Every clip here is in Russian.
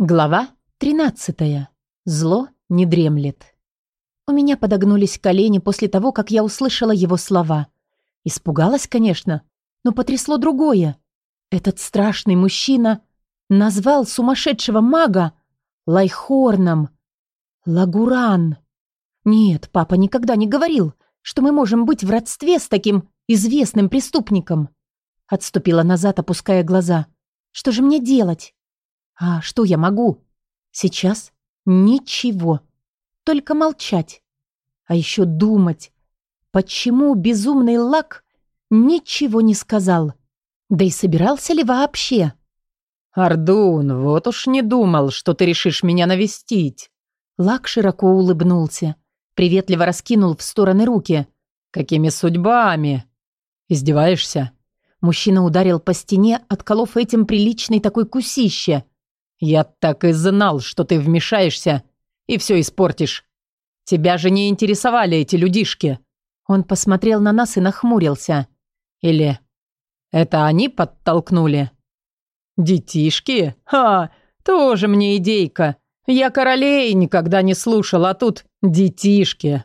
Глава 13. Зло не дремлет. У меня подогнулись колени после того, как я услышала его слова. Испугалась, конечно, но потрясло другое. Этот страшный мужчина назвал сумасшедшего мага Лайхорном. Лагуран. Нет, папа никогда не говорил, что мы можем быть в родстве с таким известным преступником. Отступила назад, опуская глаза. Что же мне делать? А что я могу? Сейчас ничего. Только молчать. А еще думать. Почему безумный лак ничего не сказал? Да и собирался ли вообще? «Ардун, вот уж не думал, что ты решишь меня навестить». Лак широко улыбнулся, приветливо раскинул в стороны руки. «Какими судьбами?» «Издеваешься?» Мужчина ударил по стене, отколов этим приличный такой кусище. «Я так и знал, что ты вмешаешься и все испортишь. Тебя же не интересовали эти людишки». Он посмотрел на нас и нахмурился. «Или это они подтолкнули?» «Детишки? Ха! Тоже мне идейка. Я королей никогда не слушал, а тут детишки».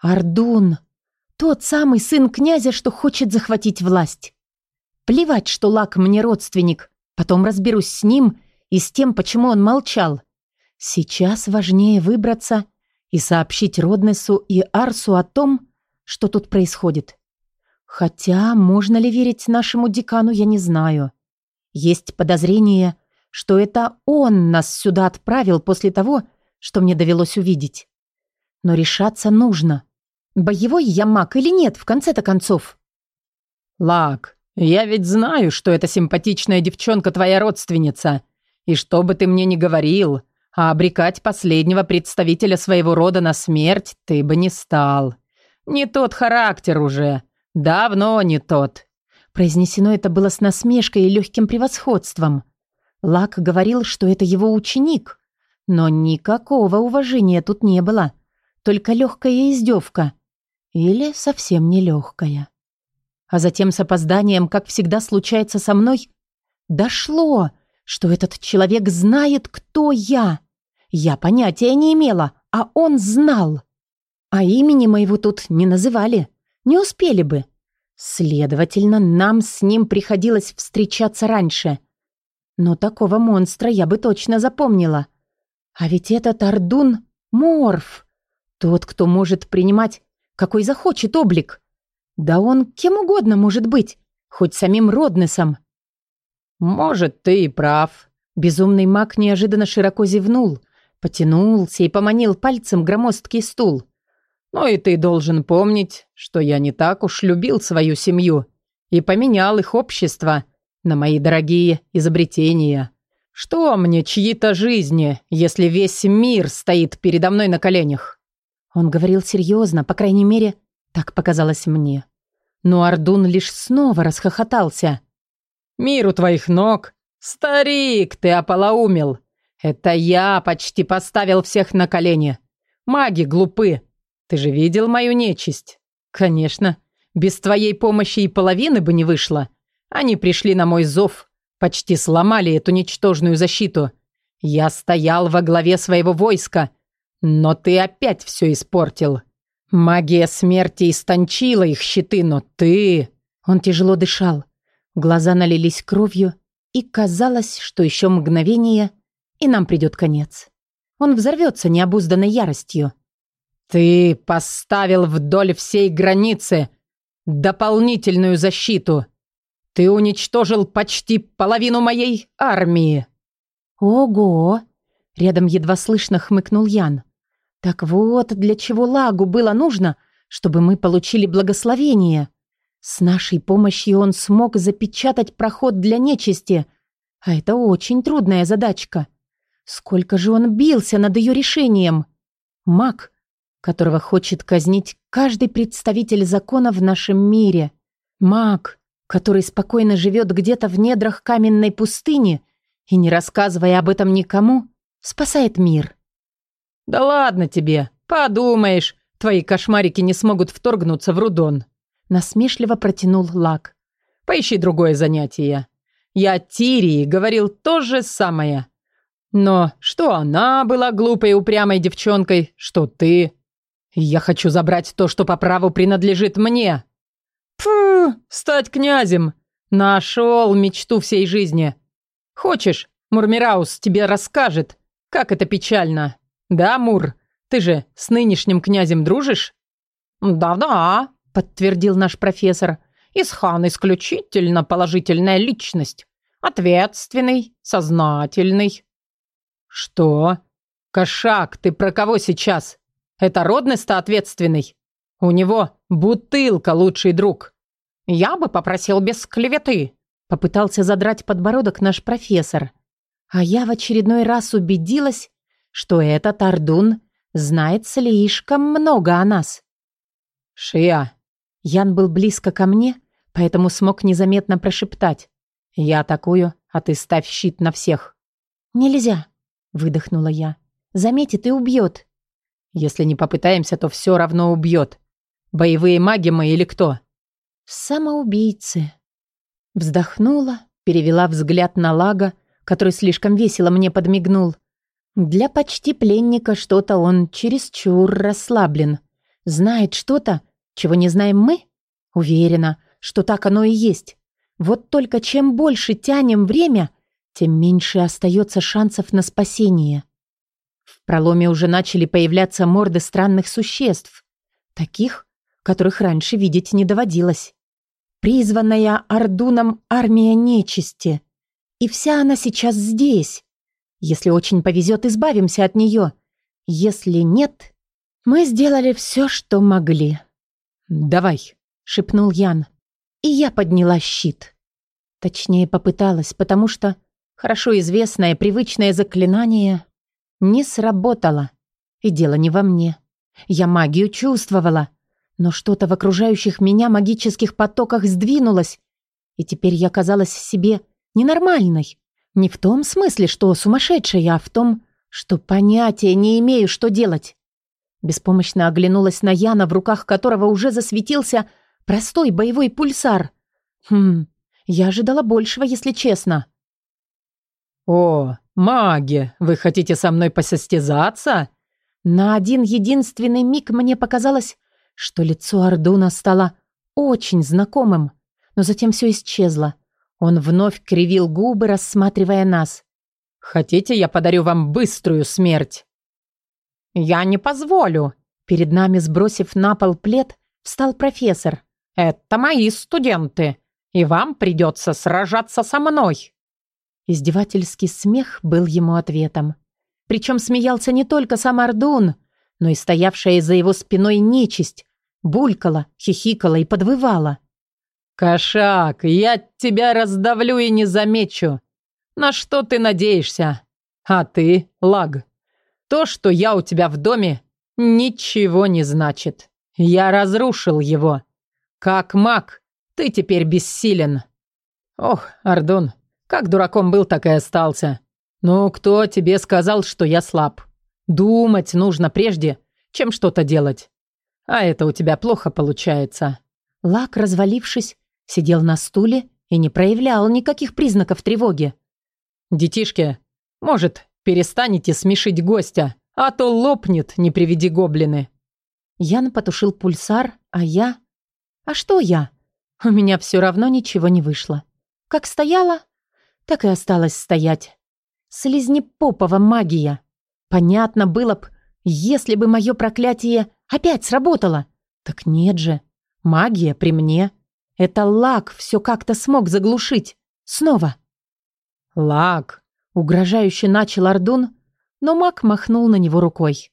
«Ардун. Тот самый сын князя, что хочет захватить власть. Плевать, что Лак мне родственник. Потом разберусь с ним и с тем, почему он молчал. Сейчас важнее выбраться и сообщить Роднесу и Арсу о том, что тут происходит. Хотя, можно ли верить нашему декану, я не знаю. Есть подозрение, что это он нас сюда отправил после того, что мне довелось увидеть. Но решаться нужно. Боевой я маг или нет, в конце-то концов? Лак, я ведь знаю, что эта симпатичная девчонка твоя родственница. И что бы ты мне ни говорил, а обрекать последнего представителя своего рода на смерть ты бы не стал. Не тот характер уже. Давно не тот. Произнесено это было с насмешкой и легким превосходством. Лак говорил, что это его ученик. Но никакого уважения тут не было. Только легкая издевка. Или совсем не легкая. А затем с опозданием, как всегда случается со мной, дошло, что этот человек знает, кто я. Я понятия не имела, а он знал. А имени моего тут не называли. Не успели бы. Следовательно, нам с ним приходилось встречаться раньше. Но такого монстра я бы точно запомнила. А ведь этот Ардун — морф. Тот, кто может принимать какой захочет облик. Да он кем угодно может быть, хоть самим Роднесом. «Может, ты и прав». Безумный маг неожиданно широко зевнул, потянулся и поманил пальцем громоздкий стул. «Но и ты должен помнить, что я не так уж любил свою семью и поменял их общество на мои дорогие изобретения. Что мне чьи-то жизни, если весь мир стоит передо мной на коленях?» Он говорил серьезно, по крайней мере, так показалось мне. Но Ардун лишь снова расхохотался – Мир у твоих ног. Старик, ты ополоумел. Это я почти поставил всех на колени. Маги глупы. Ты же видел мою нечисть? Конечно. Без твоей помощи и половины бы не вышло. Они пришли на мой зов. Почти сломали эту ничтожную защиту. Я стоял во главе своего войска. Но ты опять все испортил. Магия смерти истончила их щиты, но ты... Он тяжело дышал. Глаза налились кровью, и казалось, что еще мгновение, и нам придет конец. Он взорвется необузданной яростью. «Ты поставил вдоль всей границы дополнительную защиту. Ты уничтожил почти половину моей армии». «Ого!» — рядом едва слышно хмыкнул Ян. «Так вот, для чего Лагу было нужно, чтобы мы получили благословение. С нашей помощью он смог запечатать проход для нечисти, а это очень трудная задачка. Сколько же он бился над ее решением? Маг, которого хочет казнить каждый представитель закона в нашем мире. Маг, который спокойно живет где-то в недрах каменной пустыни и, не рассказывая об этом никому, спасает мир. «Да ладно тебе, подумаешь, твои кошмарики не смогут вторгнуться в Рудон», Насмешливо протянул Лак. «Поищи другое занятие. Я Тирии говорил то же самое. Но что она была глупой упрямой девчонкой, что ты. Я хочу забрать то, что по праву принадлежит мне. Фу, стать князем. Нашел мечту всей жизни. Хочешь, Мурмираус тебе расскажет, как это печально. Да, Мур, ты же с нынешним князем дружишь? Да-да, подтвердил наш профессор. Исхан исключительно положительная личность. Ответственный, сознательный. Что? Кошак, ты про кого сейчас? Это родность-то ответственный? У него бутылка лучший друг. Я бы попросил без клеветы. Попытался задрать подбородок наш профессор. А я в очередной раз убедилась, что этот Ардун знает слишком много о нас. «Шия!» Ян был близко ко мне, поэтому смог незаметно прошептать. «Я атакую, а ты ставь щит на всех». «Нельзя!» — выдохнула я. «Заметит и убьет». «Если не попытаемся, то все равно убьет. Боевые маги мы или кто?» «Самоубийцы». Вздохнула, перевела взгляд на Лага, который слишком весело мне подмигнул. Для почти пленника что-то он чересчур расслаблен. Знает что-то, чего не знаем мы? Уверена, что так оно и есть. Вот только чем больше тянем время, тем меньше остается шансов на спасение. В проломе уже начали появляться морды странных существ. Таких, которых раньше видеть не доводилось. Призванная Ардуном армия нечисти. И вся она сейчас здесь. Если очень повезет, избавимся от нее. Если нет, мы сделали все, что могли. «Давай», — шепнул Ян. И я подняла щит. Точнее, попыталась, потому что хорошо известное привычное заклинание не сработало. И дело не во мне. Я магию чувствовала, но что-то в окружающих меня магических потоках сдвинулось, и теперь я казалась себе ненормальной. Не в том смысле, что сумасшедшая, а в том, что понятия не имею, что делать. Беспомощно оглянулась на Яна, в руках которого уже засветился простой боевой пульсар. Хм, я ожидала большего, если честно. «О, маги, вы хотите со мной посостязаться?» На один единственный миг мне показалось, что лицо Ардуна стало очень знакомым, но затем все исчезло. Он вновь кривил губы, рассматривая нас. «Хотите, я подарю вам быструю смерть?» «Я не позволю!» Перед нами, сбросив на пол плед, встал профессор. «Это мои студенты, и вам придется сражаться со мной!» Издевательский смех был ему ответом. Причем смеялся не только сам Ардун, но и стоявшая за его спиной нечисть, булькала, хихикала и подвывала. «Кошак, я тебя раздавлю и не замечу. На что ты надеешься? А ты, Лаг, то, что я у тебя в доме, ничего не значит. Я разрушил его. Как маг, ты теперь бессилен. Ох, Ардон, как дураком был, так и остался. Ну, кто тебе сказал, что я слаб? Думать нужно прежде, чем что-то делать. А это у тебя плохо получается. Лак, развалившись, сидел на стуле и не проявлял никаких признаков тревоги. «Детишки, может, Перестанете смешить гостя, а то лопнет, не приведи гоблины». Ян потушил пульсар, а я... А что я? У меня все равно ничего не вышло. Как стояла, так и осталось стоять. Слизнепопова магия. Понятно было б, если бы мое проклятие опять сработало. Так нет же. Магия при мне. Это лак все как-то смог заглушить. Снова. Лак, Угрожающе начал Ардун, но маг махнул на него рукой.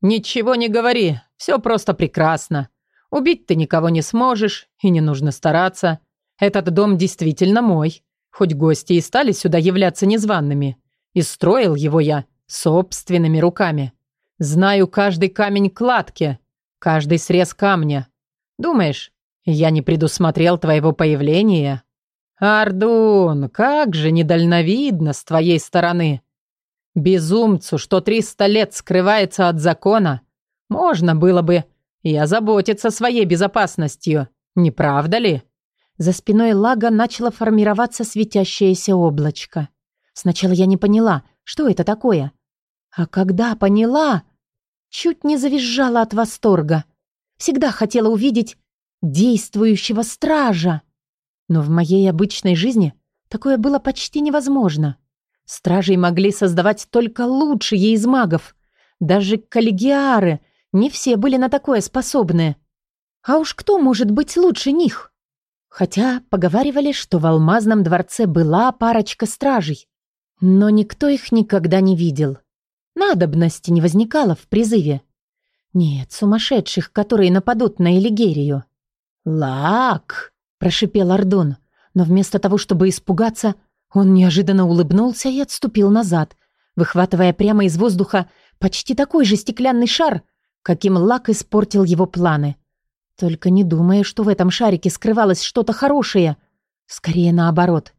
«Ничего не говори, все просто прекрасно. Убить ты никого не сможешь, и не нужно стараться. Этот дом действительно мой, хоть гости и стали сюда являться незваными. И строил его я собственными руками. Знаю каждый камень кладки, каждый срез камня. Думаешь, я не предусмотрел твоего появления?» «Ардун, как же недальновидно с твоей стороны! Безумцу, что триста лет скрывается от закона, можно было бы и озаботиться своей безопасностью, не правда ли?» За спиной лага начало формироваться светящееся облачко. Сначала я не поняла, что это такое. А когда поняла, чуть не завизжала от восторга. Всегда хотела увидеть действующего стража. Но в моей обычной жизни такое было почти невозможно. Стражей могли создавать только лучшие из магов. Даже коллегиары не все были на такое способны. А уж кто может быть лучше них? Хотя поговаривали, что в Алмазном дворце была парочка стражей. Но никто их никогда не видел. Надобности не возникало в призыве. Нет, сумасшедших, которые нападут на Элигерию. «Лак!» – прошипел Ардон. Но вместо того, чтобы испугаться, он неожиданно улыбнулся и отступил назад, выхватывая прямо из воздуха почти такой же стеклянный шар, каким Лак испортил его планы. Только не думая, что в этом шарике скрывалось что-то хорошее. Скорее наоборот.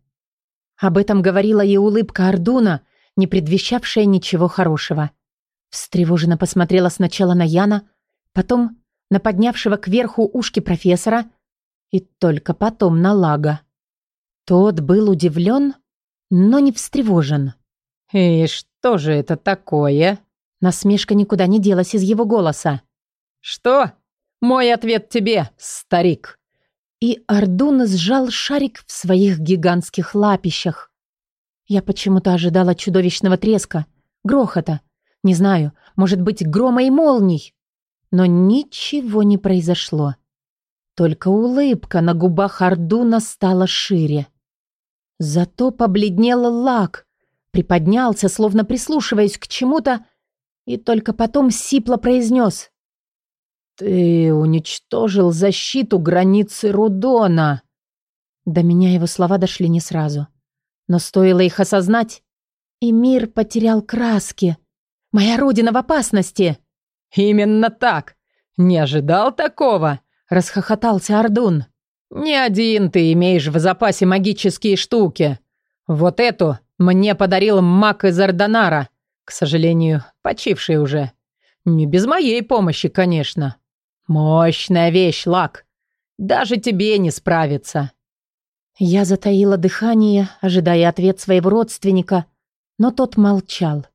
Об этом говорила и улыбка Ардуна, не предвещавшая ничего хорошего. Встревоженно посмотрела сначала на Яна, потом на поднявшего кверху ушки профессора и только потом на Лага. Тот был удивлен, но не встревожен. «И что же это такое?» Насмешка никуда не делась из его голоса. «Что? Мой ответ тебе, старик!» И Ардун сжал шарик в своих гигантских лапищах. Я почему-то ожидала чудовищного треска, грохота. Не знаю, может быть, грома и молний. Но ничего не произошло. Только улыбка на губах Ардуна стала шире. Зато побледнел лак, приподнялся, словно прислушиваясь к чему-то, и только потом сипло произнес. «Ты уничтожил защиту границы Рудона!» До меня его слова дошли не сразу. Но стоило их осознать, и мир потерял краски. Моя родина в опасности. «Именно так! Не ожидал такого!» — расхохотался Ардун. «Не один ты имеешь в запасе магические штуки. Вот эту мне подарил маг из Ардонара, к сожалению, почивший уже. Не без моей помощи, конечно. Мощная вещь, Лак. Даже тебе не справиться». Я затаила дыхание, ожидая ответ своего родственника, но тот молчал.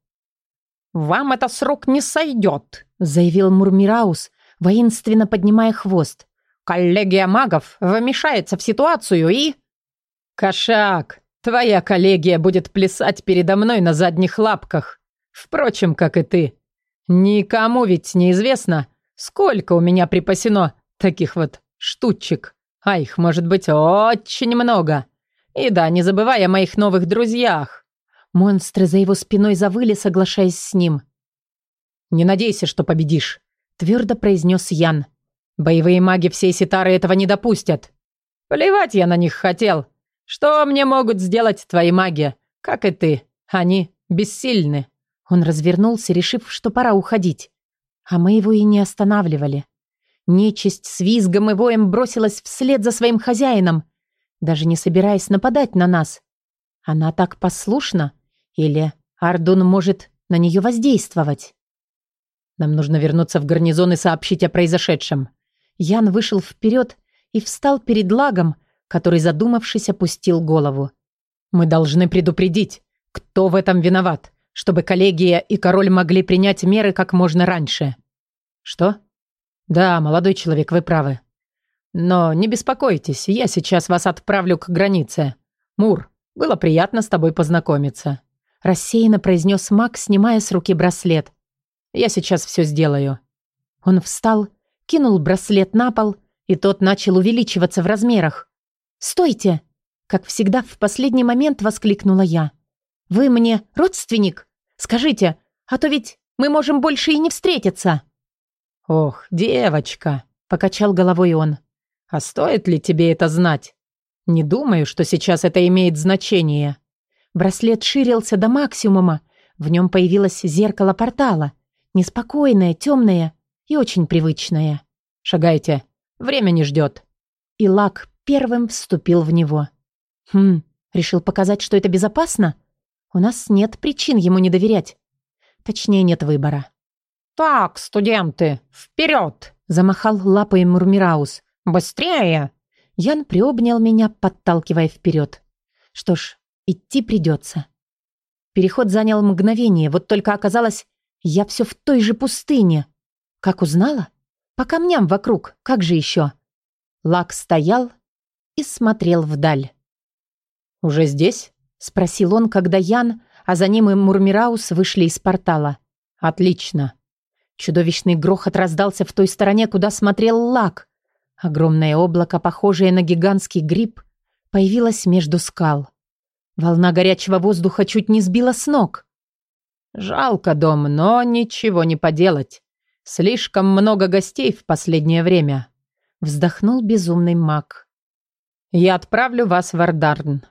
«Вам это с рук не сойдет», — заявил Мурмираус, воинственно поднимая хвост. Коллегия магов вмешается в ситуацию и... Кошак, твоя коллегия будет плясать передо мной на задних лапках. Впрочем, как и ты. Никому ведь неизвестно, сколько у меня припасено таких вот штучек. А их может быть очень много. И да, не забывай о моих новых друзьях. Монстры за его спиной завыли, соглашаясь с ним. «Не надейся, что победишь», — твердо произнес Ян. Боевые маги всей Ситары этого не допустят. Плевать я на них хотел. Что мне могут сделать твои маги? Как и ты. Они бессильны. Он развернулся, решив, что пора уходить. А мы его и не останавливали. Нечисть с визгом и воем бросилась вслед за своим хозяином, даже не собираясь нападать на нас. Она так послушна? Или Ардун может на нее воздействовать? Нам нужно вернуться в гарнизон и сообщить о произошедшем. Ян вышел вперед и встал перед лагом, который, задумавшись, опустил голову. «Мы должны предупредить, кто в этом виноват, чтобы коллегия и король могли принять меры как можно раньше». «Что?» «Да, молодой человек, вы правы. Но не беспокойтесь, я сейчас вас отправлю к границе. Мур, было приятно с тобой познакомиться». Рассеянно произнес маг, снимая с руки браслет. «Я сейчас все сделаю». Он встал кинул браслет на пол, и тот начал увеличиваться в размерах. «Стойте!» Как всегда, в последний момент воскликнула я. «Вы мне родственник? Скажите, а то ведь мы можем больше и не встретиться!» «Ох, девочка!» — покачал головой он. «А стоит ли тебе это знать? Не думаю, что сейчас это имеет значение». Браслет ширился до максимума. В нем появилось зеркало портала. Неспокойное, темное и очень привычное. «Шагайте, время не ждет». И Лак первым вступил в него. «Хм, решил показать, что это безопасно? У нас нет причин ему не доверять. Точнее, нет выбора». «Так, студенты, вперед!» – замахал лапой Мурмираус. «Быстрее!» Ян приобнял меня, подталкивая вперед. Что ж, идти придется. Переход занял мгновение, вот только оказалось, я все в той же пустыне. Как узнала? По камням вокруг, как же еще? Лак стоял и смотрел вдаль. «Уже здесь?» — спросил он, когда Ян, а за ним и Мурмираус вышли из портала. «Отлично». Чудовищный грохот раздался в той стороне, куда смотрел Лак. Огромное облако, похожее на гигантский гриб, появилось между скал. Волна горячего воздуха чуть не сбила с ног. «Жалко дом, но ничего не поделать. Слишком много гостей в последнее время», — вздохнул безумный маг. «Я отправлю вас в Ардарн.